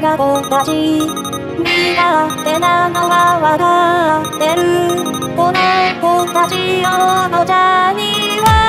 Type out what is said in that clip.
が同じ身勝手なのはわかってる。この子たちをおもちゃには